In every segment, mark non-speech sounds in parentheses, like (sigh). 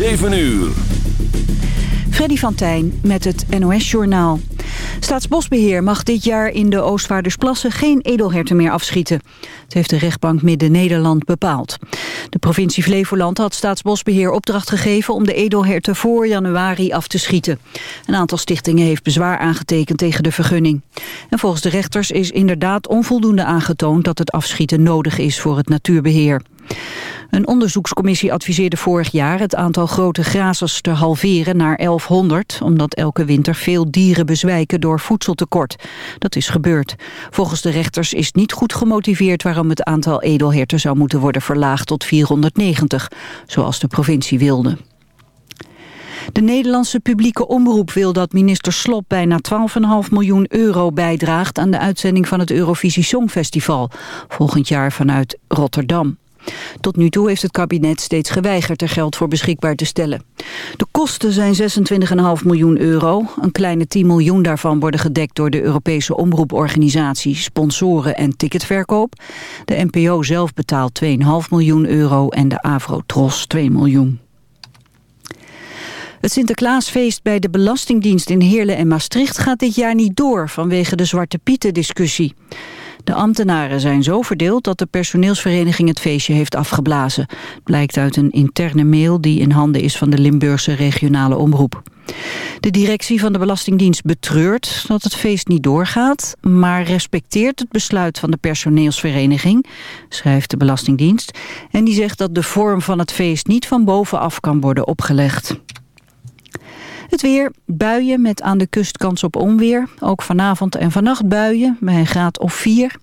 7 uur. Freddy van Tijn met het NOS-journaal. Staatsbosbeheer mag dit jaar in de Oostvaardersplassen geen edelherten meer afschieten. Het heeft de rechtbank Midden-Nederland bepaald. De provincie Flevoland had Staatsbosbeheer opdracht gegeven om de edelherten voor januari af te schieten. Een aantal stichtingen heeft bezwaar aangetekend tegen de vergunning. En volgens de rechters is inderdaad onvoldoende aangetoond dat het afschieten nodig is voor het natuurbeheer. Een onderzoekscommissie adviseerde vorig jaar het aantal grote grazers te halveren naar 1100, omdat elke winter veel dieren bezwijken door voedseltekort. Dat is gebeurd. Volgens de rechters is niet goed gemotiveerd waarom het aantal edelherten zou moeten worden verlaagd tot 490, zoals de provincie wilde. De Nederlandse publieke omroep wil dat minister Slop bijna 12,5 miljoen euro bijdraagt aan de uitzending van het Eurovisie Songfestival, volgend jaar vanuit Rotterdam. Tot nu toe heeft het kabinet steeds geweigerd er geld voor beschikbaar te stellen. De kosten zijn 26,5 miljoen euro. Een kleine 10 miljoen daarvan worden gedekt door de Europese omroeporganisatie, sponsoren en ticketverkoop. De NPO zelf betaalt 2,5 miljoen euro en de Avro-Tros 2 miljoen. Het Sinterklaasfeest bij de Belastingdienst in Heerlen en Maastricht gaat dit jaar niet door vanwege de Zwarte Pieten discussie. De ambtenaren zijn zo verdeeld dat de personeelsvereniging het feestje heeft afgeblazen. Blijkt uit een interne mail die in handen is van de Limburgse regionale omroep. De directie van de Belastingdienst betreurt dat het feest niet doorgaat... maar respecteert het besluit van de personeelsvereniging, schrijft de Belastingdienst. En die zegt dat de vorm van het feest niet van bovenaf kan worden opgelegd. Het weer, buien met aan de kust kans op onweer. Ook vanavond en vannacht buien, bij een graad of 4.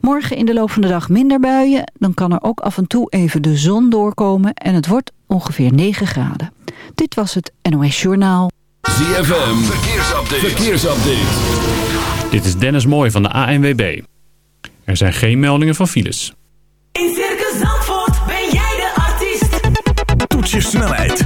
Morgen in de loop van de dag minder buien. Dan kan er ook af en toe even de zon doorkomen. En het wordt ongeveer 9 graden. Dit was het NOS Journaal. ZFM, verkeersupdate. verkeersupdate. Dit is Dennis Mooij van de ANWB. Er zijn geen meldingen van files. In Circus Zandvoort ben jij de artiest. Toets je snelheid,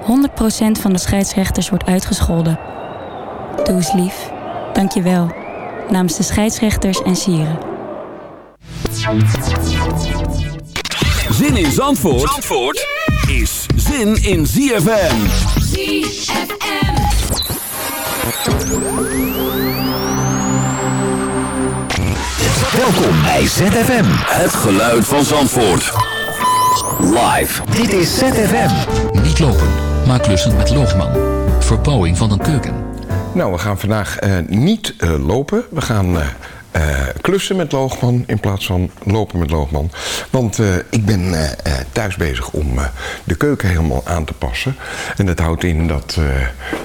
100% van de scheidsrechters wordt uitgescholden. Doe eens lief. Dank je wel. Namens de scheidsrechters en sieren. Zin in Zandvoort, Zandvoort is zin in ZFM. ZFM. Welkom bij ZFM. Het geluid van Zandvoort. Live. Dit is ZFM. Niet lopen, maar klussen met Loogman. Verbouwing van een keuken. Nou, we gaan vandaag eh, niet eh, lopen. We gaan eh, klussen met Loogman in plaats van lopen met Loogman. Want ik ben thuis bezig om de keuken helemaal aan te passen. En dat houdt in dat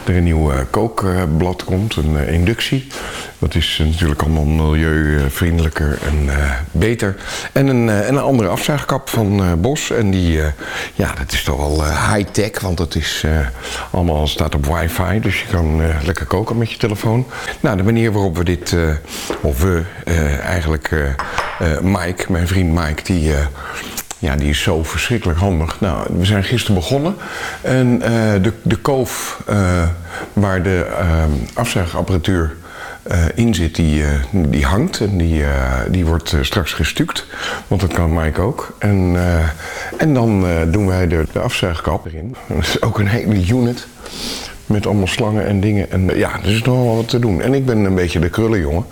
er een nieuw kookblad komt, een inductie. Dat is eh, natuurlijk allemaal milieuvriendelijker en eh, beter. En een, eh, en een andere afzuigkap van Bos. En die, ja, dat is toch wel high-tech, want dat is allemaal staat op wifi. Dus je kan lekker koken met je telefoon. Nou, de manier waarop we dit, of we eigenlijk, Mike, mijn vriend Mike, die... ja, die is zo verschrikkelijk handig. Nou, we zijn gisteren begonnen. En de, de koof waar de uh, afzuigapparatuur uh, in zit, die, uh, die hangt. En die, uh, die wordt straks gestuukt. Want dat kan Mike ook. En, en dan doen wij de, afzuigkap erin. Dat is ook een hele unit. Met allemaal slangen en dingen. En ja, er is nog wel wat te doen. En ik ben een beetje de krullenjongen.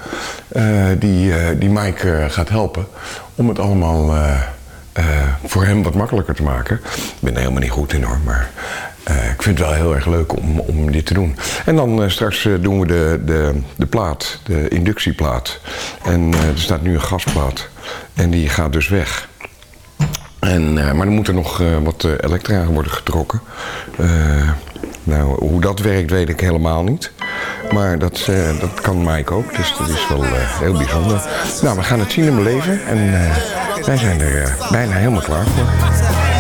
die, die Mike gaat helpen. Om het allemaal voor hem wat makkelijker te maken. Ik ben er helemaal niet goed in hoor. Maar uh, ik vind het wel heel erg leuk om, om dit te doen. En dan uh, straks uh, doen we de, de, de plaat, de inductieplaat. En er staat nu een gasplaat. En die gaat dus weg. En, maar dan moet er nog wat elektra worden getrokken. nou, hoe dat werkt weet ik helemaal niet. Maar dat, dat kan Mike ook, dus dat is wel heel bijzonder. Nou, we gaan het zien en beleven. En wij zijn er bijna helemaal klaar voor.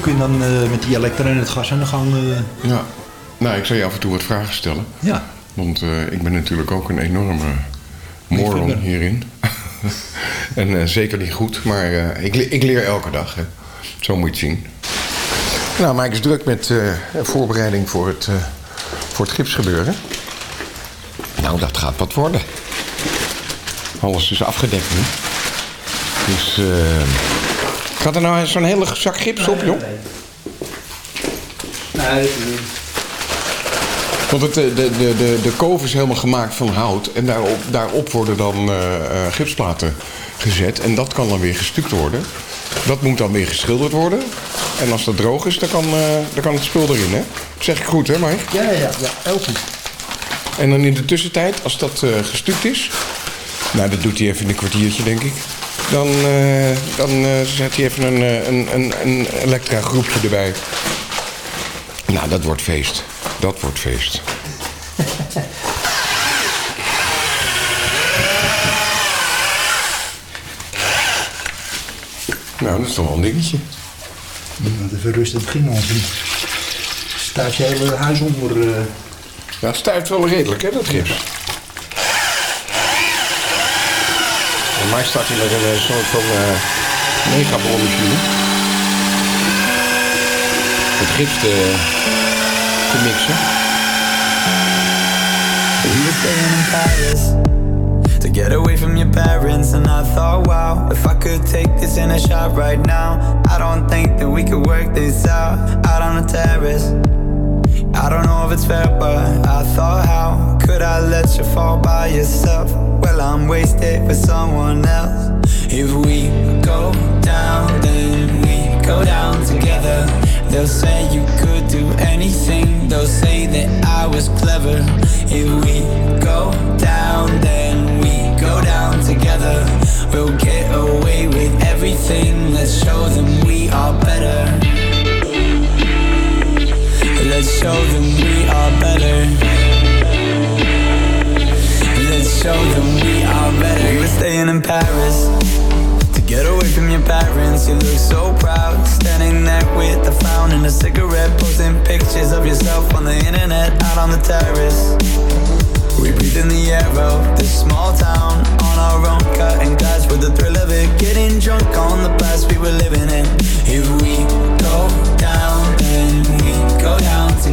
Stukken en dan uh, met die elektra en het gas aan de gang. Uh... Ja, nou, ik zal je af en toe wat vragen stellen. Ja. Want ik ben natuurlijk ook een enorme moron hierin. (laughs) en zeker niet goed, maar ik, ik, leer elke dag. Hè. Zo moet je het zien. Nou, Mike is druk met voorbereiding voor het, voor het gipsgebeuren. Nou, dat gaat wat worden. Alles is afgedekt nu. Dus eh gaat er nou zo'n hele zak gips op, joh? Nee, Want het, eh, de, de, de, de koof is helemaal gemaakt van hout. En daarop, daarop worden dan eh, eh, gipsplaten gezet. En dat kan dan weer gestuukt worden. Dat moet dan weer geschilderd worden. En als dat droog is, dan kan, dan kan het spul erin, hè? Dat zeg ik goed, hè, Mike? Ja, ja, ja, heel goed. En dan in de tussentijd, als dat eh gestuukt is... Nou, dat doet hij even in een kwartiertje, denk ik. Dan, eh, dan eh, zet hij even een, eh, een, een, een elektra groepje erbij. Nou, dat wordt feest. Dat wordt feest. Nou, dat is toch wel een dingetje. Iemand even rustig beginnen, anders staat je hele huis onder. eh. Ja, het stuift wel redelijk, hè, dat gips. Voor mij staat hij met een eh, soort van eh megabolmachine. Het gips te, te mixen. We were staying in Paris to get away from your parents, and I thought, wow, if I could take this in a shot right now, I don't think that we could work this out out on the terrace. I don't know if it's fair, but I thought, how could I let you fall by yourself? Well, I'm wasted with someone else. If we go down, then we go down together. They'll say you could do anything, they'll say that I was clever. If we go down, then we go down together. We'll get away with everything, let's show them we are better. Let's show them we are better. Let's show them we are better. We were staying in Paris to get away from your parents. You look so proud, standing there with a frown and a cigarette, posting pictures of yourself on the internet, out on the terrace. We breathe in the air of this small town on our own, cutting glass with the thrill of it, getting drunk on the past we were living in. If we go down, then we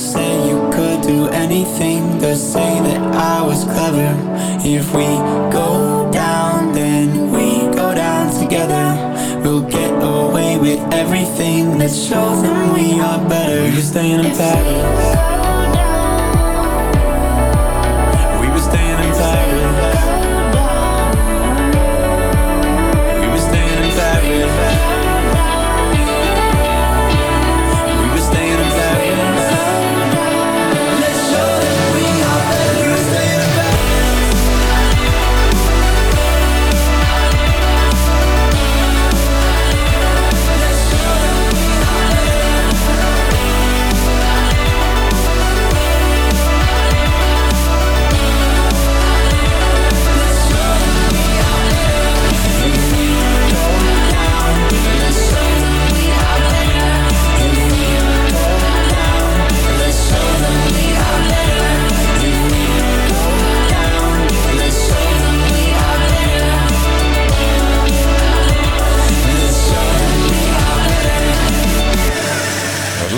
Say you could do anything. They'll say that I was clever. If we go down, then we go down together. We'll get away with everything. Let's show them we are better. You're staying in Paris.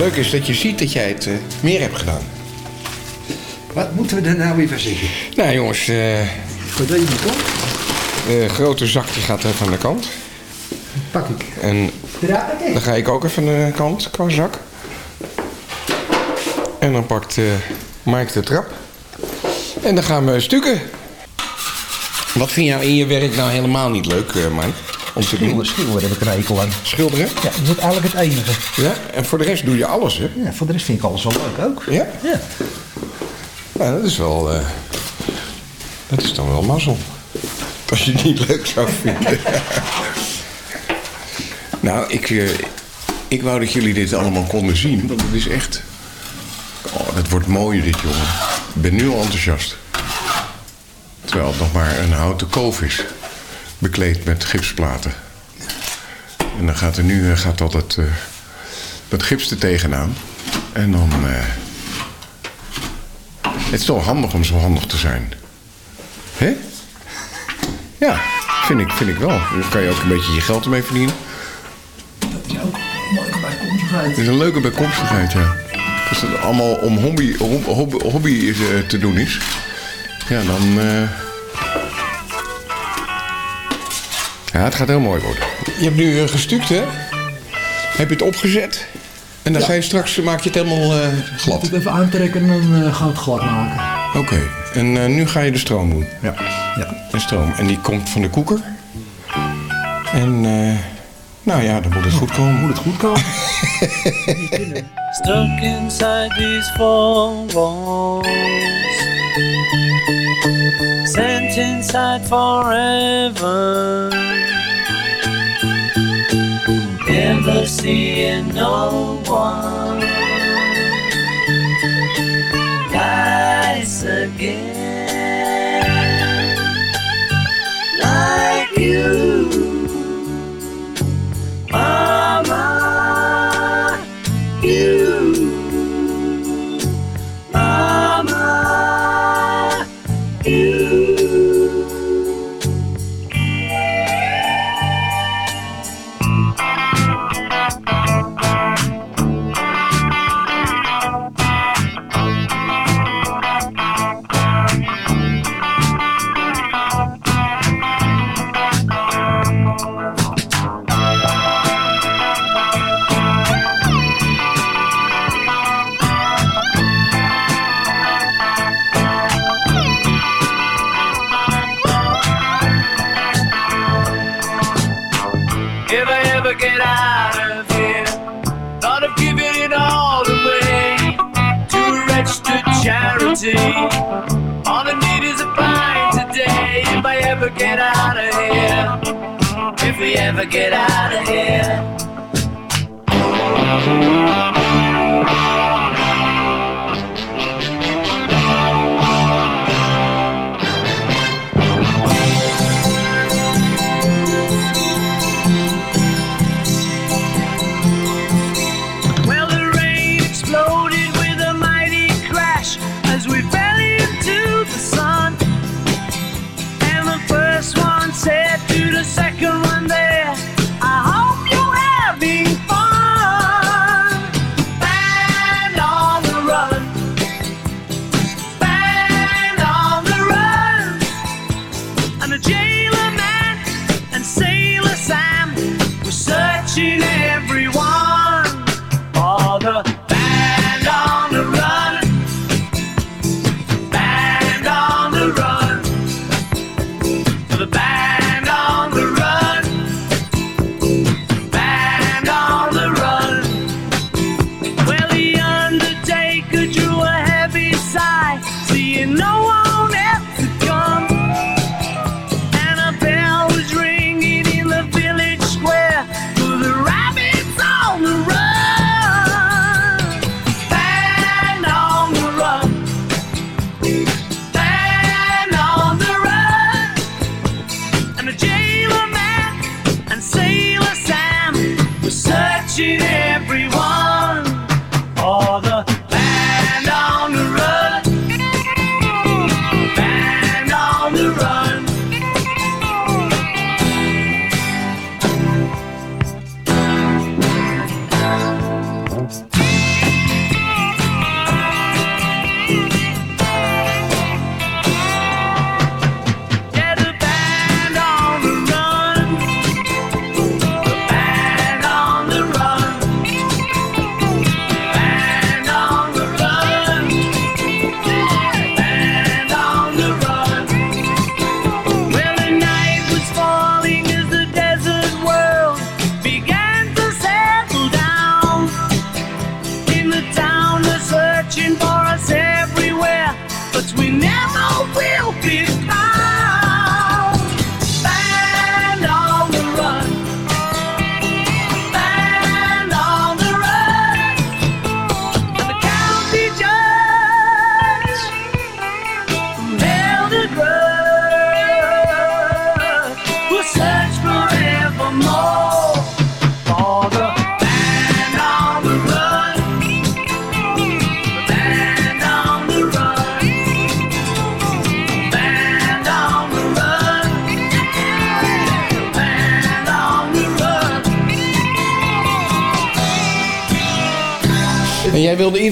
Het leuke is dat je ziet dat jij het eh, meer hebt gedaan. Wat moeten we er nou weer van zeggen? Nou jongens, eh die kant? de grote zak die gaat even aan de kant. Pak ik. En dan ga ik ook even aan de kant qua zak. En dan pakt eh Mike de trap. En dan gaan we stukken. Wat vind jij in je werk nou helemaal niet leuk, eh Mike? Om te Schilderen, doen? schilderen heb ik hekel aan. Schilderen? Ja, dat is eigenlijk het enige. Ja, en voor de rest doe je alles, hè? Ja, voor de rest vind ik alles wel leuk ook. Ja? Ja. Nou, dat is wel... eh, dat is dan wel mazzel. Als je het niet leuk zou vinden. (laughs) nou, ik, eh, ik wou dat jullie dit allemaal konden zien. Want het is echt... Oh, dat wordt mooi dit, jongen. Ik ben nu al enthousiast. Terwijl het nog maar een houten koof is. Bekleed met gipsplaten. En dan gaat er nu eh, gaat dat het, eh, dat gips er tegenaan. En dan... eh, het is toch handig om zo handig te zijn. Hè? Ja, vind ik, vind ik wel. Dan kan je ook een beetje je geld ermee verdienen. Het is een leuke bijkomstigheid, ja. Als het allemaal om hobby, om- hobby, hobby is, te doen is, ja, dan. Ja, het gaat heel mooi worden. Je hebt nu eh, gestuukt, hè? Heb je het opgezet? En dan ga je straks, maak je het helemaal eh, glad. Ik even aantrekken en dan eh, gaan we het glad maken. Oké, en eh, nu ga je de stroom doen? Ja. ja. De stroom. En die komt van de koeker? En, eh, nou ja, dan moet het goed komen. Moet het goed komen? (laughs) Stuck inside these four walls Sent inside forever. Never seeing no one. Nice again Like you if we ever get out of here.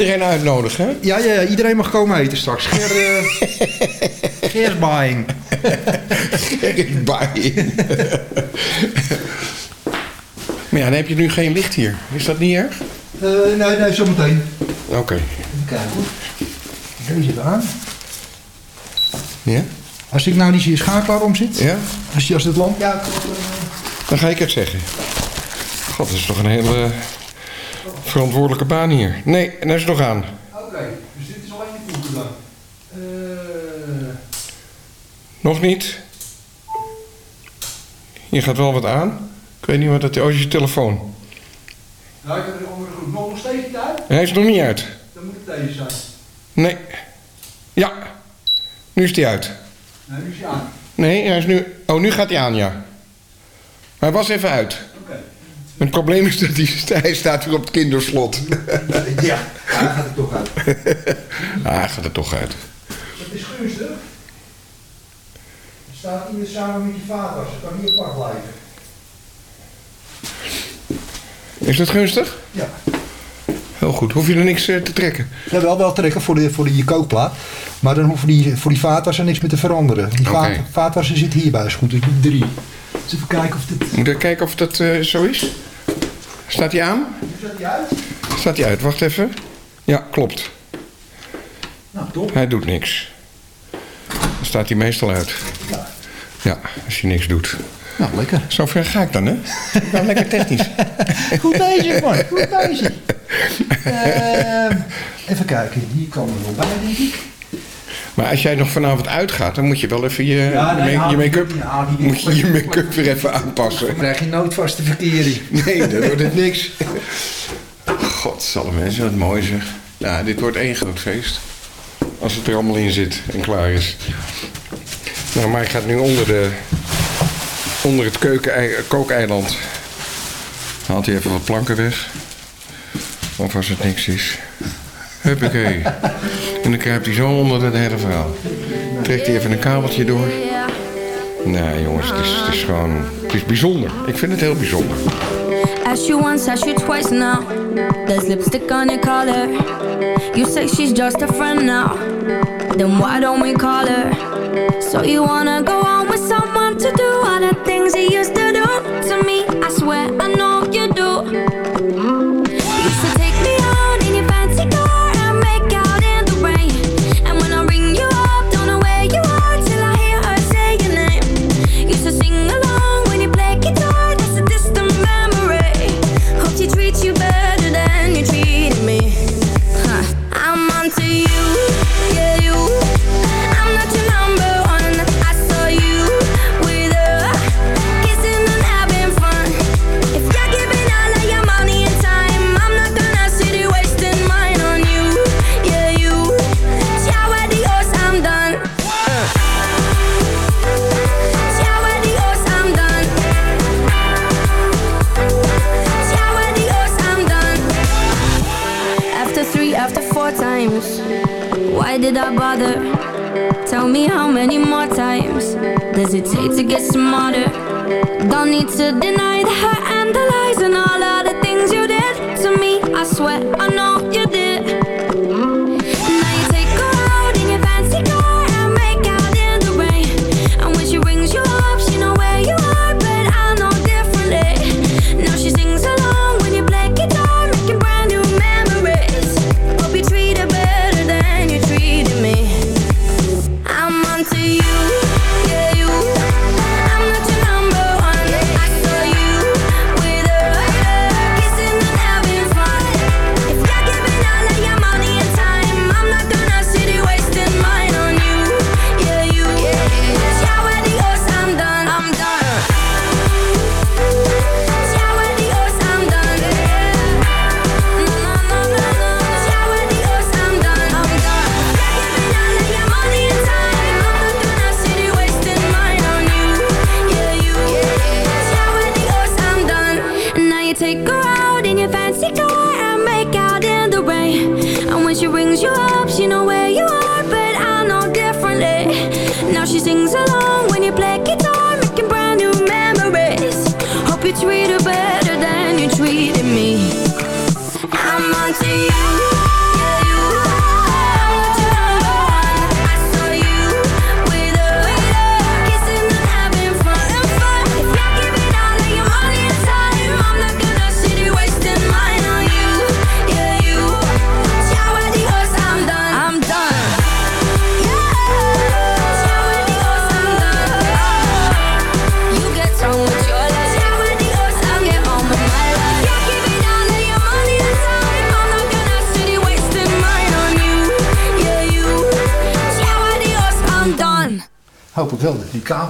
Iedereen uitnodigen, hè? Ja, ja, ja, iedereen mag komen eten straks. Ger, (laughs) uh, Gersbaing. Gersbaing. maar ja, dan heb je nu geen licht hier. Is dat niet erg? Uh, nee, nee, zometeen. Oké. Even kijken hoor. Deze even aan. Ja? Als ik nou niet zie schakelaar om zit. Ja? Als, je, als het lamp... Ja, Dan ga ik het zeggen. God, dat is toch een hele verantwoordelijke baan hier. Nee, en hij is nog aan. Oké, dus dit is alleen de dan. Uh... Nog niet? Je gaat wel wat aan. Ik weet niet wat dat is. Oh, is je telefoon. Nou, ik heb groep nog steeds niet uit. Hij is nog niet uit. Dan moet het deze zijn. Nee. Ja. Nu is hij uit. Nee, nu is hij aan. Nee, hij is nu... Oh, nu gaat hij aan, ja. Maar hij was even uit. Het probleem is dat hij, hij staat weer op het kinderslot. (laughs) ja, hij gaat er toch uit. ah, (laughs) hij gaat er toch uit. Dat is gunstig. Je staat hier samen met je vader. Ze kan hier apart blijven. Is dat gunstig? Ja. Heel goed. Hoef je er niks uh, te trekken? Ja, wel, wel trekken voor de, voor de kookplaat. Maar dan hoeven die, voor die vaatwasser niks meer te veranderen. Die okay. vaatwasser zit hierbij. is goed. Dus drie. Dus even kijken of dit... Moet ik kijken of dat uh, zo is? Staat hij aan? Staat hij uit. Staat hij uit? Wacht even. Ja, klopt. Nou, top. Hij doet niks. Dan staat hij meestal uit. Ja. Ja, als hij niks doet. Nou, lekker. Zo ver ga ik dan, hè? Nou, lekker technisch. (laughs) Goed bezig, man. Goed bezig. Uh, even kijken. Die komen er wel bij, denk ik. Maar als jij nog vanavond uitgaat, dan moet je wel even je, Ja, nee, je make-up ja, die- moet je je make-up weer even aanpassen. Dan krijg je nooit vaste verkering. (laughs) Nee, dat wordt het niks. God, zal mensen, wat mooi zeg. Ja, dit wordt één groot feest. Als het er allemaal in zit en klaar is. Nou, maar ik ga nu onder, de, onder het keuken, kookeiland. Haalt hij even wat planken weg. Of als het niks is. Huppakee. En dan kruipt hij zo onder het hele verhaal. Trekt hij even een kabeltje door. Nou jongens, het is, het is gewoon... Het is bijzonder. Ik vind het heel bijzonder. Asked you once, asked you twice now. There's lipstick on your collar. You say she's just a friend now. Then why don't we call her? So you wanna go on with someone to do all the things he used to Don't need to deny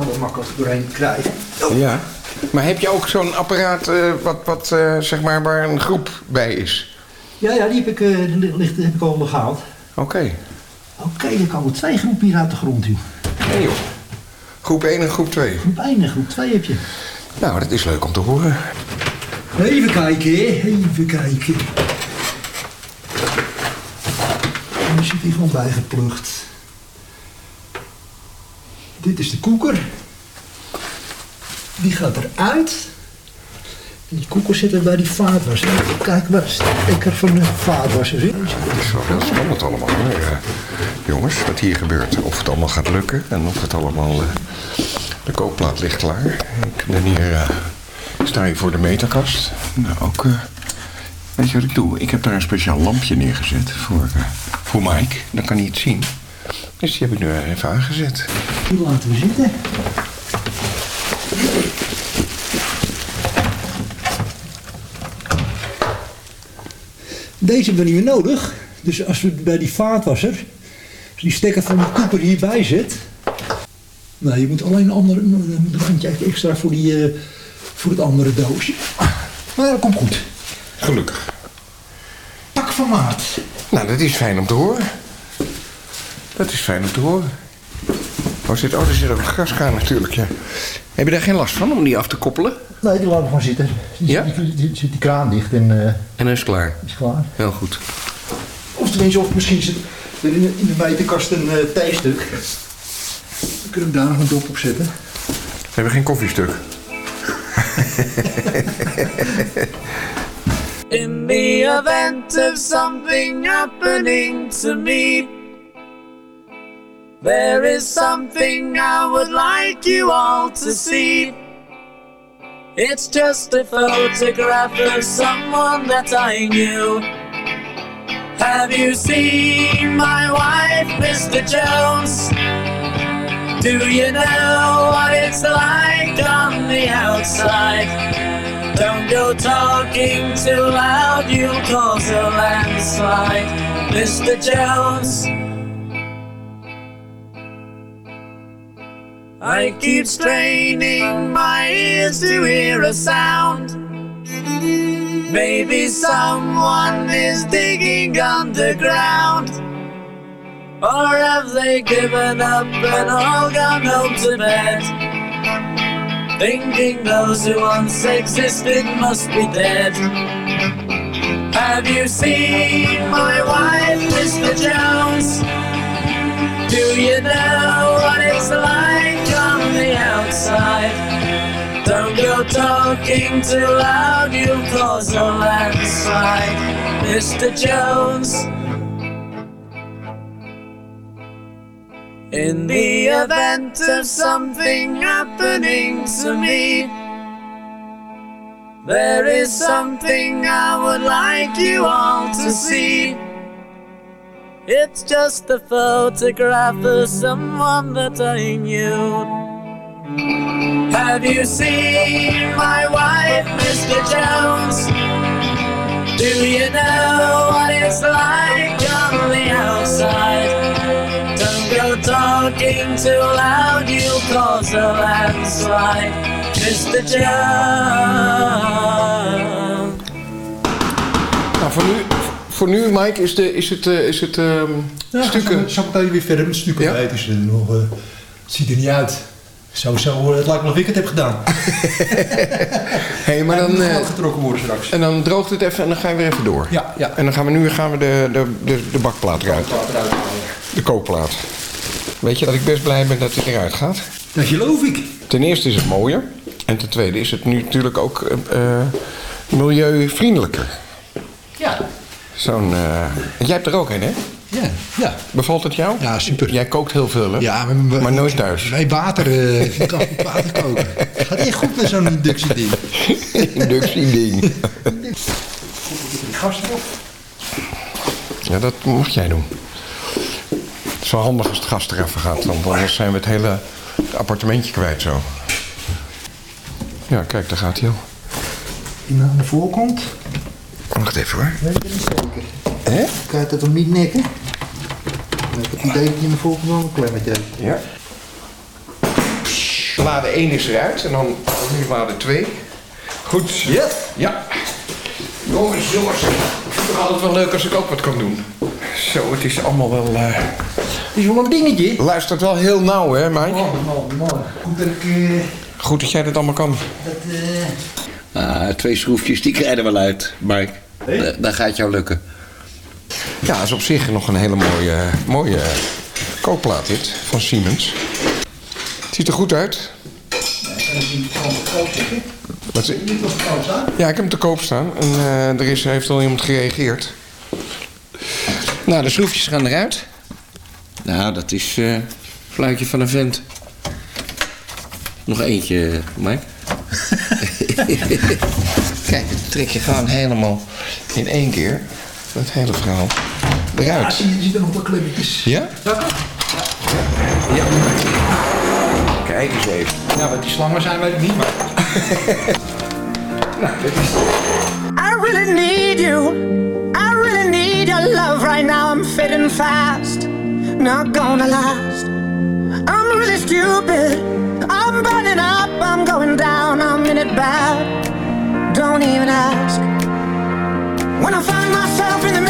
er makkelijk doorheen krijgt. Ja. Maar heb je ook zo'n apparaat eh, wat, wat eh, zeg maar, waar een groep bij is? Ja, ja, die heb ik, die ligt, heb ik al gehaald. Oké. Oké, er komen twee groepen hier uit de grond, joh. Nee joh. Groep 1 en groep 2. Groep 1 en groep 2 heb je. Nou, dat is leuk om te horen. Even kijken, hè. Even kijken. En er zit hier gewoon bijgeplucht. Dit is de koeker. Die gaat eruit. En die koeker zit er bij die vaatwasser. Kijk waar stekker van de vaatwasser zit. Het is wel heel spannend allemaal. Eh, jongens, wat hier gebeurt. Of het allemaal gaat lukken en of het allemaal... eh, de kookplaat ligt klaar. Ik ben hier... ik sta hier voor de meterkast. Nou, ook... eh, weet je wat ik doe? Ik heb daar een speciaal lampje neergezet voor, voor Mike. Dan kan hij het zien. Dus die heb ik nu even aangezet. Die laten we zitten. Deze hebben we niet meer nodig. Dus als we bij die vaatwasser die stekker van de koeper hierbij zet. Nou, je moet alleen een ander een randje extra voor, die, eh, voor het andere doosje. Maar dat komt goed. Gelukkig. Pak van maat. Nou, dat is fijn om te horen. Dat is fijn om te horen. Oh, zit, oh er zit ook een gaskraan natuurlijk, ja. Heb je daar geen last van om die af te koppelen? Nee, die laten we gewoon zitten. Die, Ja? die, die- zit die kraan dicht en eh, En dan is het klaar. is klaar. Heel goed. Of tenminste, of misschien zit er in de, in de meterkast een uh, theestuk. Dan kunnen we daar nog een dop op zetten. We hebben geen koffiestuk. In the event of something happening to me, there is something I would like you all to see. It's just a photograph of someone that I knew. Have you seen my wife, Mr. Jones? Do you know what it's like on the outside? Don't go talking too loud, you'll cause a landslide, Mr. Jones. I keep straining my ears to hear a sound. Maybe someone is digging underground. Or have they given up and all gone home to bed? Thinking those who once existed must be dead. Have you seen my wife, Mr. Jones? Do you know what it's like on the outside? Don't go talking too loud, you'll cause a landslide, Mr. Jones. In the event of something happening to me, there is something I would like you all to see. It's just a photograph of someone that I knew. Have you seen my wife, Mr. Jones? Do you know what it's like on the outside? Don't go talking too loud, you'll cause a landslide, Mr. Jones. Nou, voor nu, voor nu Mike, is, de, is het, eh, is het ehm, Ja, stukken... Zo meteen weer verder met stukken Ja? weten ze nog. eh, het ziet er niet uit. Sowieso, eh, het lijkt me of ik het heb gedaan. (laughs) hey, maar dan, moet eh, getrokken worden straks. En dan droogt het even en dan ga je weer even door. Ja, ja. En dan gaan we nu gaan we de, de, de, de bakplaat eruit. eruit De kookplaat. Weet je dat ik best blij ben dat hij eruit gaat? Dat geloof ik. Ten eerste is het mooier. En ten tweede is het nu natuurlijk ook eh, milieuvriendelijker. Ja. Zo'n... Jij hebt er ook een, hè? Ja, ja. Bevalt het jou? Ja, super. Jij kookt heel veel, hè? Ja, maar nooit thuis. Wij water, eh, ik kan water koken. Gaat echt goed met zo'n inductieding. (laughs) Inductieding. Die gasten op. Ja, dat mag jij doen. Het is wel handig als het gas er even gaat, want anders zijn we het hele appartementje kwijt zo. Ja, kijk, daar gaat hij al. Die naar de voorkant. Wacht even hoor. Weet ik niet zeker. Hè? Kan je dat hem niet nekken? Ik heb het idee dat je in de voorkant wel een klemmetje. Ja. Lade 1 is eruit en dan nu lade 2. Goed. Ja? Ja. Jongens, jongens. Ik vind het altijd wel leuk als ik ook wat kan doen. Zo, het is allemaal wel... eh Het is wel een dingetje. Luistert wel heel nauw, hè, Mike? Oh, mooi, mooi. Goed dat ik... eh, Goed dat jij dat allemaal kan. dat, eh, Ah, twee schroefjes, die krijgen er wel uit, Mike. Da- Dat gaat jou lukken. Ja, dat is op zich nog een hele mooie, mooie kookplaat dit, van Siemens. Het ziet er goed uit. Wat is- Ja, ik heb hem te koop staan en eh, er is, heeft al iemand gereageerd. Nou, de schroefjes gaan eruit. Nou, dat is eh fluitje van een vent. Nog eentje, Mike. (laughs) Kijk, dat trek je gewoon helemaal in één keer. Het hele verhaal Ja, eruit. zie je, je ziet er nog wel klemmetjes. Ja? Ja. Kijk eens even. Nou, wat die slangen zijn, weet ik niet, maar... (laughs) nou, dit is I really need you. I really need your love right now. I'm fading fast, not gonna last. I'm really stupid. I'm burning up. I'm going down. I'm in it bad. Don't even ask. When I find myself in the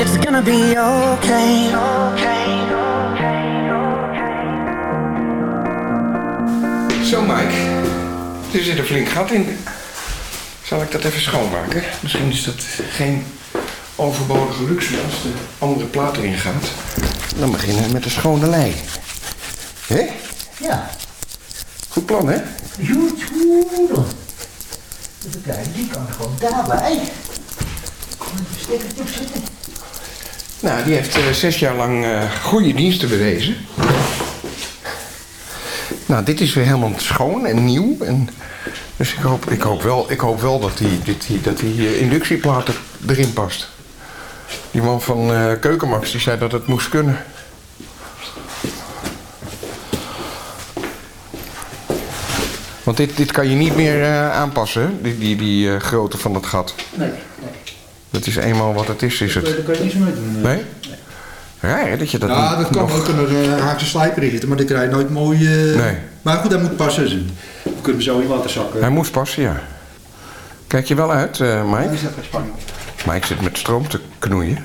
It's gonna be okay. Zo, Mike. Er zit een flink gat in. Zal ik dat even schoonmaken? Misschien is dat geen overbodige luxe als de andere plaat erin gaat. Dan beginnen we met de schone lei. Hé? Ja. Goed plan, hè? Goed, goed. Even kijken, die kan gewoon daarbij. Kom even een stekkertje op zitten. Nou, die heeft eh, zes jaar lang eh, goede diensten bewezen. Nou, dit is weer helemaal schoon en nieuw. En, dus ik hoop, ik hoop wel, ik hoop wel dat die, dit, die, dat die eh, inductieplaat er- erin past. Die man van Keukenmax die zei dat het moest kunnen. Want dit, dit kan je niet meer aanpassen, die, die, die grootte van het gat. Nee. Dat is eenmaal wat het is, is het. Daar kan je niets mee doen. eh. Nee? Raar hè, dat je dat ja, dat kan nog- ook een uh, haakse slijper in zitten, maar dan krijg je nooit mooi... eh, Nee. Maar goed, dat moet passen. We kunnen hem zo in water zakken. Hij moest passen, ja. Kijk je wel uit, eh Mike? Mike zit met stroom te knoeien.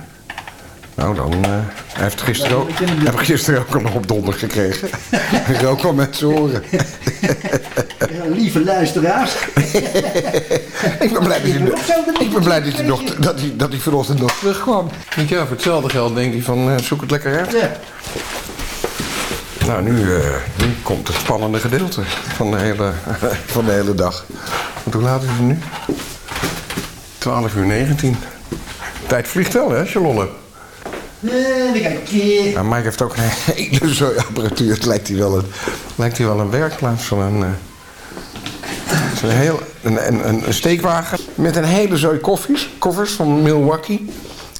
Nou, dan... eh, hij heeft gisteren ook, hij heeft gisteren ook (laughs) al nog op donder gekregen. Rook wel met zijn oren. Ja, lieve luisteraars. ik ben blij dat hij, nog- ik ben blij dat hij, nog, dat hij, dat hij vanochtend nog terugkwam. Weet je, voor hetzelfde geld denkt hij van, eh, zoek het lekker uit. Nou, nu, eh, nu komt het spannende gedeelte van de hele, (laughs) van de hele dag. Want hoe laat is het nu? 12 uur 19. Tijd vliegt wel, hè, Charlotte? Nee, dan kijk ik. Ja, Mike heeft ook een hele (laughs) zooi apparatuur. Het lijkt hier wel een, lijkt hier wel een werkplaats van een... eh, is een, heel, een, een, steekwagen met een hele zooi koffies, koffers van Milwaukee.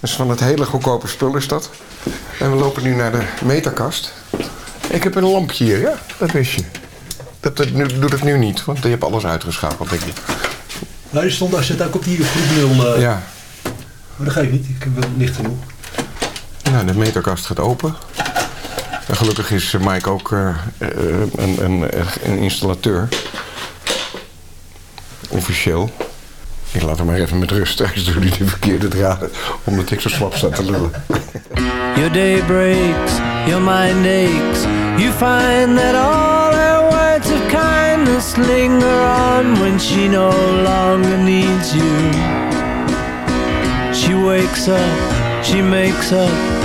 Dus van het hele goedkope spul is dat. En we lopen nu naar de meterkast. Ik heb een lampje hier, ja, dat wist je. Dat, dat nu, doet het nu niet, want je hebt alles uitgeschakeld, denk ik. Nou, die stond, als zit ook op die groep 0. eh, Ja, Maar dat geeft niet, ik heb wel licht genoeg. Nou, de meterkast gaat open. En gelukkig is Mike ook eh, een, een, een installateur. Officieel. Ik laat hem maar even met rust. Straks doe hij de verkeerde draden. Omdat ik zo slap sta te lullen. Your day breaks, your mind aches. You find that all her words of kindness linger on when she no longer needs you. She wakes up, she makes up,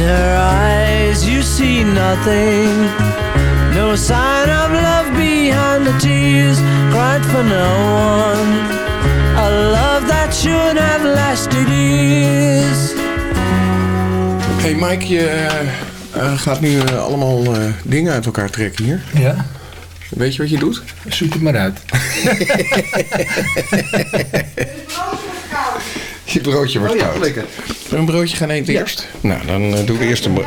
her eyes you see nothing. No sign of love behind the tears cried for no one. A love that should have lasted years. Hey Mike, je eh, eh, gaat nu eh, allemaal eh, dingen uit elkaar trekken hier. Ja. Weet je wat je doet? Zoek het maar uit. (laughs) (laughs) Je broodje wordt Oh ja, koud. lekker. Zullen we een broodje gaan eten eerst? Nou, dan eh, doen we eerst een,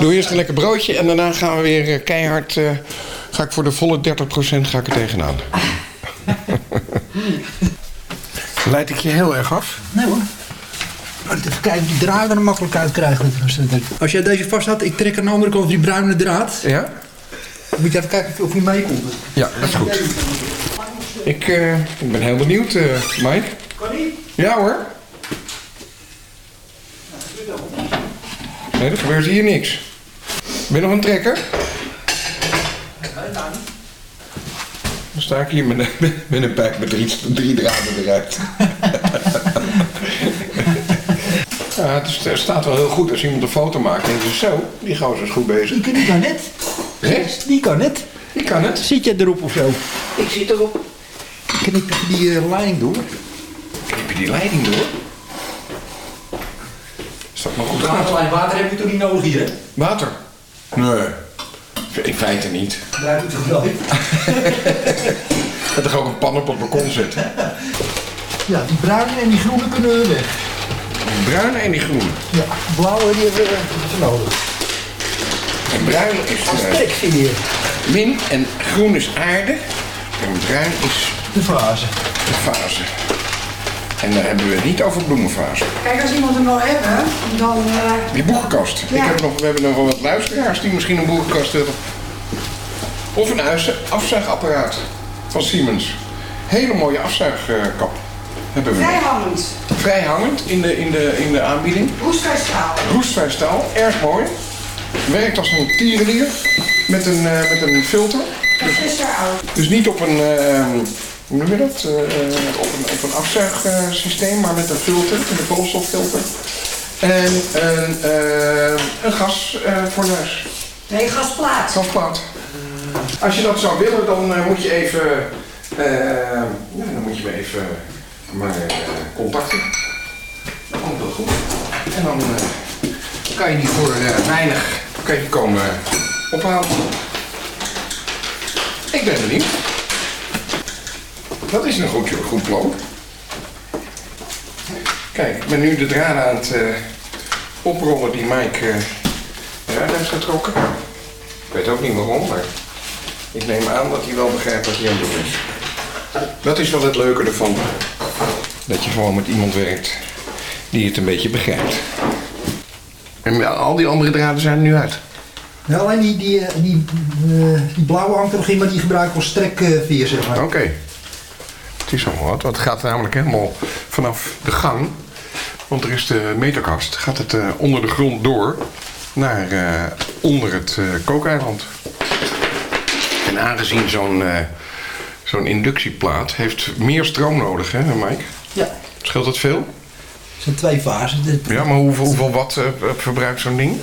doe eerst een lekker broodje en daarna gaan we weer eh, keihard... eh, ga ik voor de volle 30% ga ik er tegenaan. (laughs) Leid ik je heel erg af? Nee hoor. Maar Even kijken, die draad er makkelijk uit krijgen. Als jij deze vast had, ik trek aan de andere kant die bruine draad. Ja? Moet je even kijken of hij meekomt. Ja, dat is goed. Ik, eh, ik ben heel benieuwd, eh, Mike. Kan niet? Ja hoor. Nee, er gebeurt hier niks. Ben je nog een trekker? Dan sta ik hier met een, (laughs) met een pijp met drie, drie draden eruit. (laughs) Ja, het, is- het staat wel heel goed als iemand een foto maakt. En je zegt, zo, die gozer is goed bezig. Die, die kan net. Rechts? Die kan net. Die kan het. Zit jij erop of zo? Ik zit erop. Knip even die eh, leiding door. Knip je die leiding door? Is dat maar goed? Waterlijn, water heb je toch niet nodig hier, hè? Water? Nee. In feite niet. Draait het toch nooit? (laughs) Dat er ook een pan op het balkon zit. (laughs) Ja, die bruine en die groene kunnen we weg. Die bruine en die groene. Ja, blauwe die hebben we nodig. En bruin is Als eh, tekst hier. min en groen is aarde. En bruin is De fase. de fase. En dan hebben we het niet over bloemenfase. Kijk, als iemand hem wil hebben, dan... eh, Die boekenkast. Ik heb nog, we hebben nog wel wat luisteraars die misschien een boekenkast hebben. Of een afzuigapparaat van Siemens. Hele mooie afzuigkap hebben we. vrijhangend. Vrijhangend in de, in de, in de aanbieding. Roestvrij staal. Roestvrij staal, erg mooi. Werkt als een tierenlier met een, eh, met een filter. Dat is er oud. Dus niet op een, eh, hoe noem je dat? Eh, op een, op een afzuigsysteem, maar met een filter, een koolstoffilter. En een, uh, een gasfornuis. Nee, gasplaat. Gasplaat. Als je dat zou willen, dan eh, moet je even, eh, ja, dan moet je me even maar eh, contacten. Komt dat goed. En dan eh, kan je die voor eh, weinig kan je komen ophalen. Ik ben benieuwd. Dat is een goed, goed plan. Kijk, ik ben nu de draden aan het eh, oprollen die Mike eh eruit heeft getrokken. Ik weet ook niet waarom, maar ik neem aan dat hij wel begrijpt wat hij aan het doen is. Dat is wel het leuke ervan. Dat je gewoon met iemand werkt die het een beetje begrijpt. En al die andere draden zijn er nu uit. Ja, alleen die, die, eh, die, die blauwe hangt er nog in, maar die gebruiken we als strekveer, zeg maar. Oké. Want Het gaat namelijk helemaal vanaf de gang. Want er is de meterkast. Gaat het eh, onder de grond door naar eh, onder het eh, kookeiland. En aangezien zo'n zo'n inductieplaat heeft meer stroom nodig, hè Mike? Ja. Scheelt dat veel? Het zijn twee fasen. Ja, maar hoeveel, hoeveel watt verbruikt zo'n ding?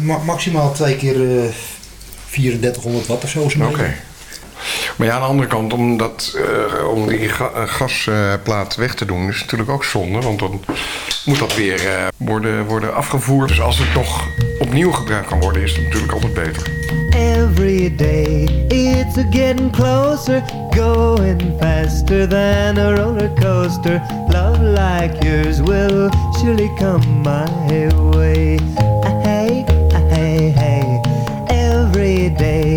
ma- maximaal twee keer eh 3400 watt of zo. Oké. Maar ja, aan de andere kant, om, dat, eh, om die eh, gasplaat weg te doen, is natuurlijk ook zonde. Want dan moet dat weer eh, worden, worden afgevoerd. Dus als het nog opnieuw gebruikt kan worden, is het natuurlijk altijd beter. Every day it's getting closer, going faster than a roller coaster. Love like yours will surely come my way.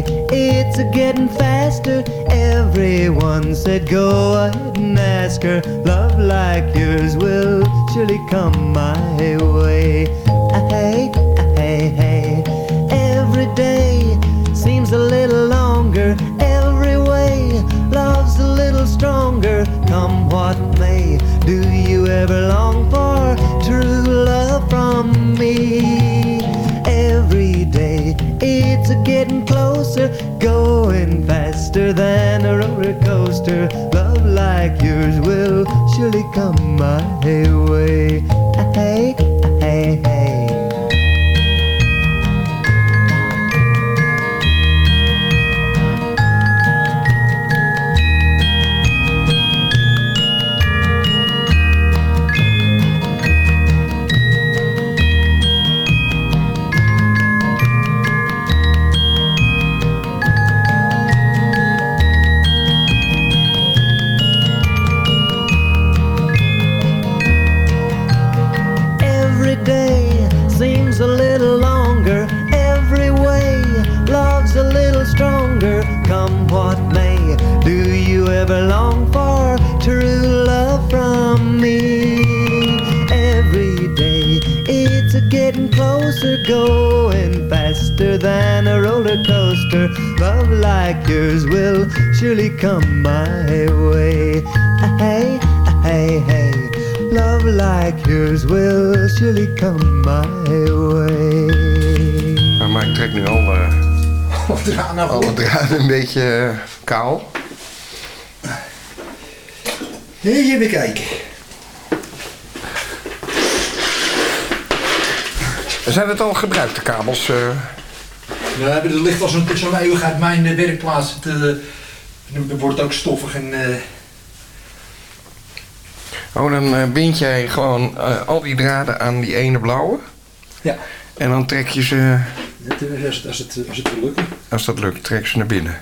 It's a getting faster. Everyone said go ahead and ask her. Love like yours will surely come my way. Ah, Hey, ah, hey, hey. Every day seems a little longer. Every way love's a little stronger. Come what may, do you ever long for true closer, going faster than a roller coaster. Love like yours will surely come my way. Hey, going faster than a roller coaster. Love like yours will surely come my way. Hey, hey, hey. Love like yours will surely come my way. Maar ik trek nu al eh alle draden een beetje eh, kaal. Even kijken. Zijn het al gebruikte kabels? eh? We hebben er ligt als een, zo'n eeuwigheid mijn eh, werkplaats. Het, eh, dan wordt het ook stoffig en... eh, Oh, dan eh, bind jij gewoon eh, al die draden aan die ene blauwe. Ja. En dan trek je ze, het, eh, als, als, het, als het wil lukken. als dat lukt, trek ze naar binnen.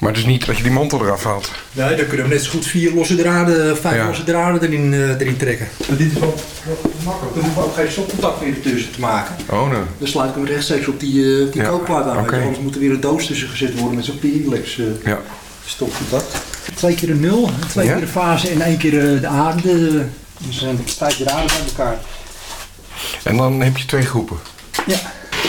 Maar dus niet dat je die mantel eraf haalt. Nee, dan kunnen we net zo goed vier losse draden, vijf Ja. losse draden erin, eh, erin trekken. Maar dit is wel, wel makkelijk. Dan hoeven we ook geen stopcontact meer tussen te maken. Oh, nee. Dan sluit ik hem rechtstreeks op die, eh, op die Ja, kookplaat aan. oké. Anders moet er weer een doos tussen gezet worden met zo'n Pirilex eh Ja. stopcontact. Twee keer een nul, twee Ja? keer de fase en één keer eh, de aarde. Dus zijn vijf draden bij elkaar. En dan heb je twee groepen. Ja.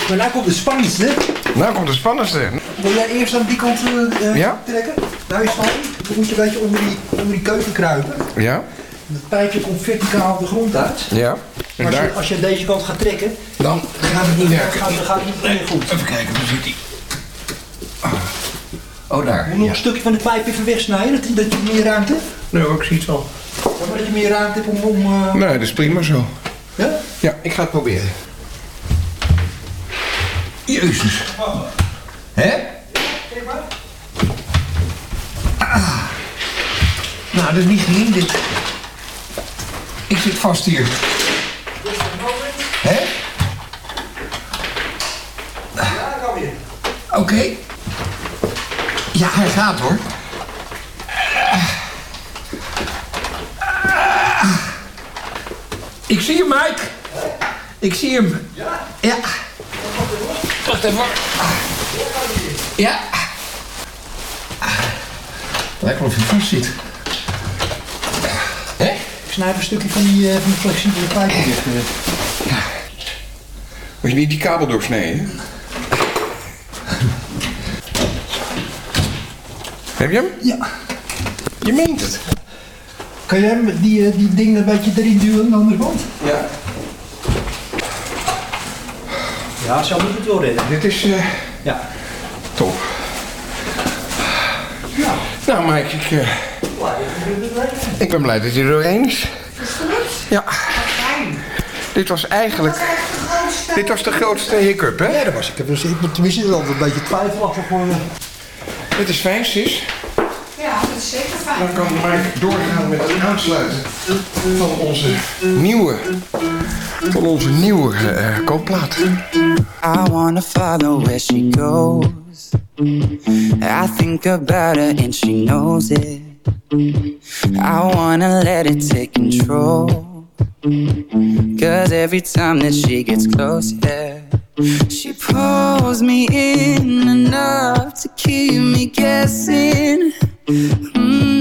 Maar nou komt de spannendste. Nou komt de spannendste. Wil jij eerst aan die kant eh, Ja. trekken? Nou is het fijn. Dan moet je een beetje onder die, onder die keuken kruipen. Ja? Het pijpje komt verticaal de grond uit. Ja. En Maar als, daar... je, als je aan deze kant gaat trekken, Dan gaat het niet werken. Dan gaat, het niet meer goed. Even kijken, waar zit die? Oh, daar. Je moet nog een stukje van het pijp even wegsnijden, dat, dat je meer ruimte hebt. Nee, ook ziet wel. Ja, maar dat je meer ruimte hebt om... om eh, Nee, dat is prima zo. Ja? Ja, ik ga het proberen. Jezus. Hè? Ah. Nou, dat is niet gering dit. Ik zit vast hier. Hè? Ja, kan weer. Oké. Ja, hij gaat hoor. Ik zie hem, Mike. Ik zie hem. Ja? Ja. Wacht even. Ja. Lijkt wel of je vast zit. Hè? Ik snijp een stukje van die, eh, van die flexibele pijp eh. Moet je niet die kabel doorsnijden? Heb je hem? Ja. Je meent het. Kan jij hem die, eh, die ding een beetje erin duwen aan de andere kant? Ja. Ja, zo moet het wel redden. Dit is eh, Ja. top. Ja. Nou, Mike, ik, eh, ik ben blij dat je er doorheen is. Ja. Dit was eigenlijk... Dit was de grootste hiccup, hè? Ja, dat was ik. heb dus, ik tenminste altijd een beetje twijfelachtig voor... eh, Dit is fijn, sis. Ja, dat is zeker fijn. Dan kan Mike doorgaan met het aansluiten van onze nieuwe, van onze nieuwe eh, koopplaat. I wanna follow where she goes. I think about her and she knows it. I wanna let it take control. Cause every time that she gets close, yeah, she pulls me in enough to keep me guessing. Mm.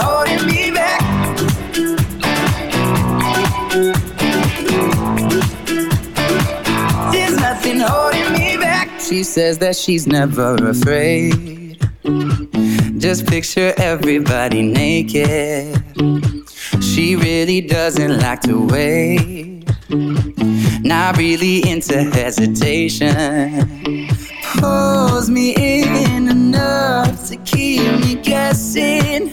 Holding me back. There's nothing holding me back. She says that she's never afraid. Just picture everybody naked. She really doesn't like to wait. Not really into hesitation. Pulls me in enough to keep me guessing.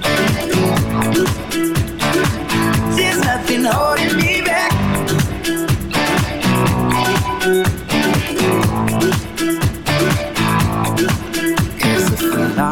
There's nothing holding me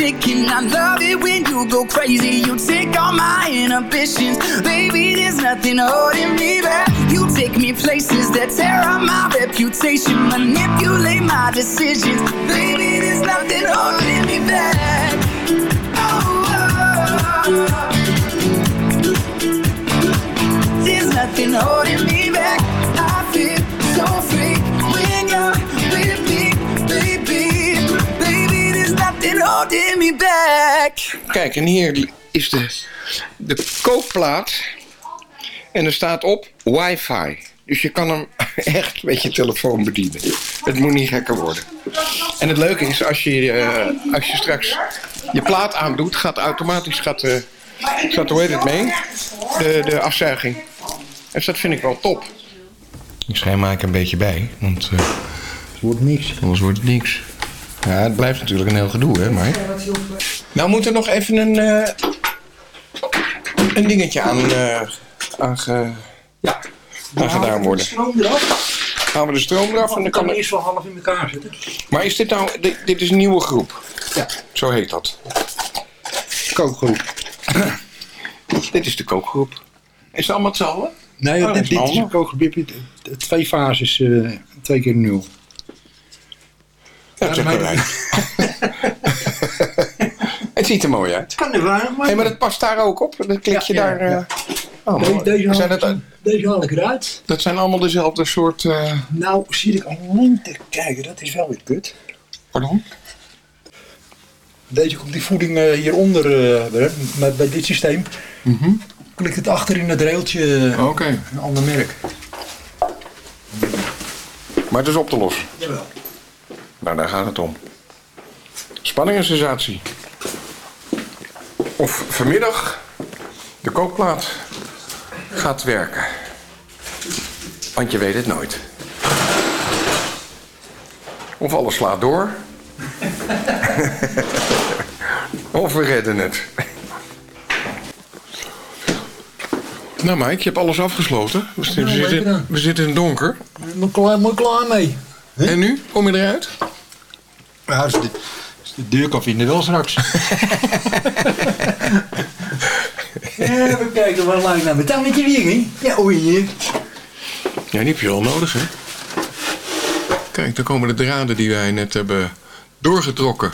Shaking. I love it when you go crazy. You take all my inhibitions. Baby, there's nothing holding me back. You take me places that tear up my reputation. Manipulate my decisions. Baby, there's nothing holding me back. Oh, oh, oh. There's nothing holding me back. I feel so free holding me back. Kijk, en hier is de, de kookplaat. En er staat op wifi. Dus je kan hem (laughs) echt met je telefoon bedienen. Het moet niet gekker worden. En het leuke is, als je, eh, als je straks je plaat aandoet... gaat automatisch, gaat, de gaat hoe heet het mee? De, de afzuiging. Dus dat vind ik wel top. Ik schijn maak ik een beetje bij, want... eh, het wordt niks. Anders wordt het niks. Ja, het blijft natuurlijk een heel gedoe, hè, maar... Nou moet er nog even een, eh, een dingetje aan, eh aan, ge- aan gedaan worden. Halen we de stroom eraf en dan kan er... eerst wel half in elkaar zitten. Maar is dit nou... Dit, dit is een nieuwe groep? Ja. Zo heet dat. Kookgroep. (clears throat) dit is de kookgroep. Is het allemaal hetzelfde? Nee, Oh, dit, dit is een kookgebied. Twee fases, eh, twee keer nul. Dat zeggen (laughs) wij. het ziet er mooi uit. Kan er weinig, maar... Hey, maar dat past daar ook op? Dat klik je Ja, daar... ja, eh, Oh, Deze, mooi. deze, haal, zijn dat, deze haal ik eruit. dat zijn allemaal dezelfde soort... eh, Nou, zie ik alleen te kijken. Dat is wel weer kut. Pardon? Deze komt die voeding eh, hieronder. eh, met, bij dit systeem Mhm. klikt het achter in het railtje. Oké. Een ander merk. Maar het is op te lossen. Jawel. Nou, daar gaat het om. Spanning en sensatie. Of vanmiddag de kookplaat gaat werken. Want je weet het nooit. Of alles slaat door. (laughs) of we redden het. Nou Mike, je hebt alles afgesloten. We, zitten- we zitten, in het donker. Ik ben klaar, klaar mee. En nu? Kom je eruit? Ja, als de, als de deur kan vinden wel straks. Even kijken, waar laat ik nou mijn tangetje weer in? Ja, oei hier. Ja, die heb je wel nodig, hè? Kijk, daar komen de draden die wij net hebben doorgetrokken.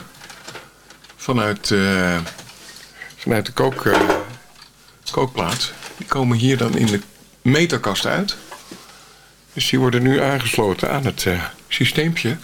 Vanuit, eh, vanuit de kook, eh, kookplaat. Die komen hier dan in de meterkast uit. Dus die worden nu aangesloten aan het eh, systeempje.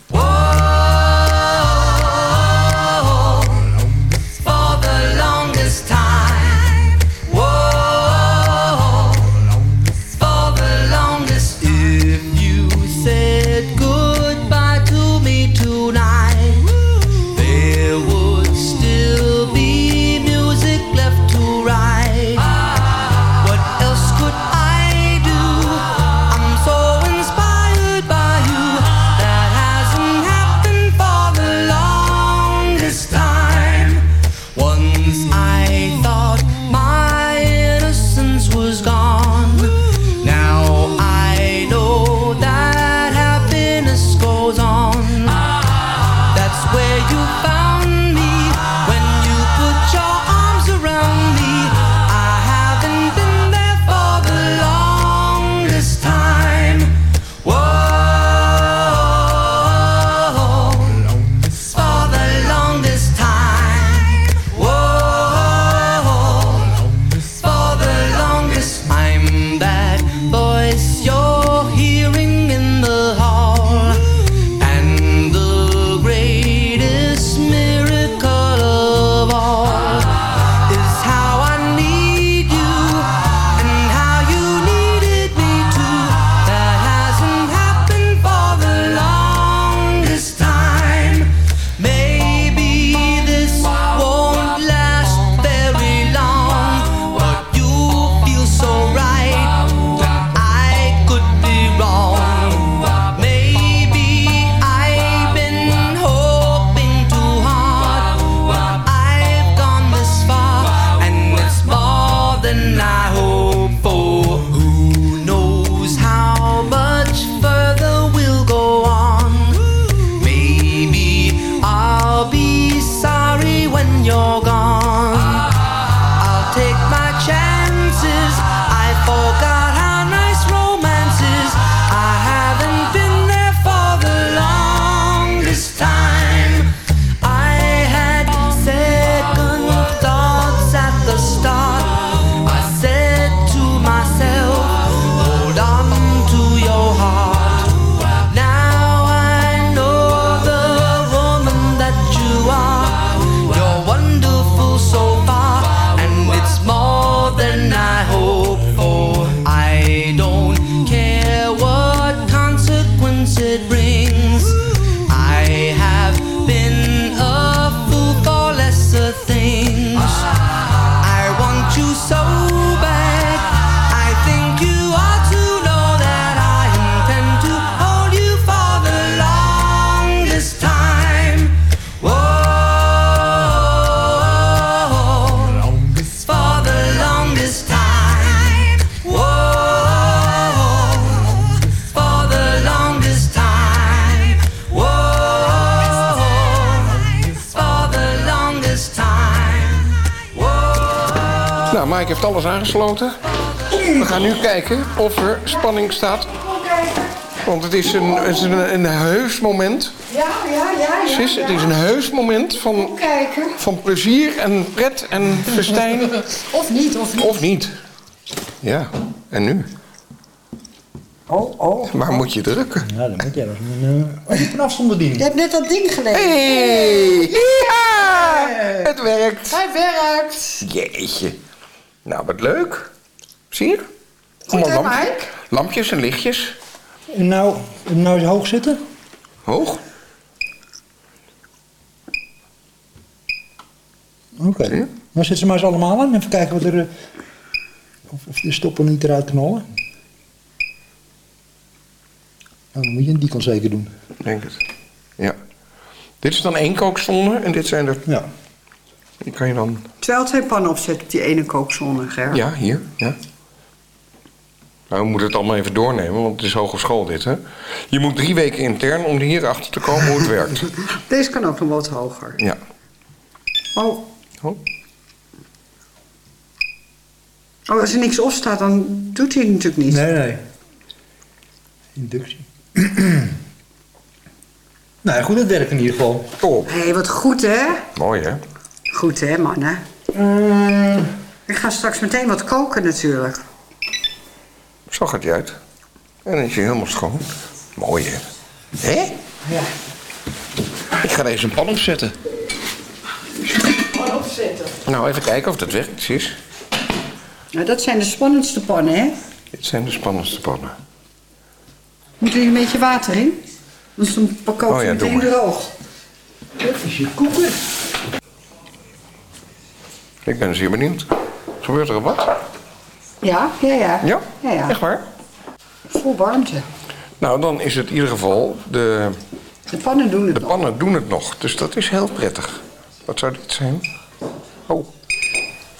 We gaan nu kijken of er spanning staat. Want het is een, het is een, een heus moment. Ja, ja, ja. ja, Sis, het is een heus moment van, Kijken. van plezier en pret en festijn. Of niet, of niet. Of niet. Ja, en nu? Oh, oh. Waar moet je drukken? Ja, dan moet jij dus een, een afstandsbediening. Je hebt net dat ding gelezen. Hey! Ja! Het werkt. Hij werkt. Jeetje. Nou, wat leuk. Zie je? Goed, hè, lampjes, Mike? lampjes en lichtjes. En nou, en nou eens hoog zitten. Hoog. Oké. Nou zetten ze maar eens allemaal aan. Even kijken wat er... eh, Of, of de stoppen niet eruit knallen. Nou, dan moet je die kan zeker doen. Denk het. Ja. Dit is dan één kookzonde en dit zijn er... Ja. Die kan je dan... Terwijl twee pannen opzetten op die ene kookzone, Ger. Ja, hier. Ja. Nou, we moeten het allemaal even doornemen, want het is hogeschool dit, hè? Je moet drie weken intern om hier achter te komen hoe het (laughs) werkt. Deze kan ook nog wat hoger. Ja. Oh. Oh. Oh, als er niks op staat, dan doet hij het natuurlijk niet. Nee, nee. Inductie. (clears throat) nou ja, goed, het werkt in ieder geval. Top. Hé, hey, wat goed, hè? Mooi, hè? Goed, hè, mannen? Eh, Ik ga straks meteen wat koken, natuurlijk. Zo gaat hij uit. En dan is hij helemaal schoon. Mooi, hè? Hè? Ja. Ik ga deze een pan opzetten. Pan opzetten. Nou, even kijken of dat werkt, sis. Nou, dat zijn de spannendste pannen, hè? Dit zijn de spannendste pannen. Moet er een beetje water in? Dan kookt Oh hij ja, doe meteen droog. Dat is je koeken. Ik ben zeer benieuwd. Gebeurt er wat? Ja, ja, ja. Ja? ja, ja. Echt waar? Vol warmte. Nou, dan is het in ieder geval... De, De pannen doen het de pannen doen het nog. Dus dat is heel prettig. Wat zou dit zijn? Oh.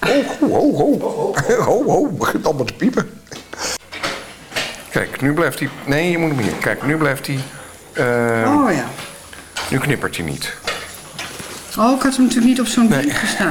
Oh, ho, ho, ho. (laughs) Ho, ho. Begint allemaal te piepen. Kijk, nu blijft hij... Nee, je moet hem hier. Kijk, nu blijft hij... eh, Oh ja. Nu knippert hij niet. Oh, ik had hem natuurlijk niet op zo'n ding gestaan.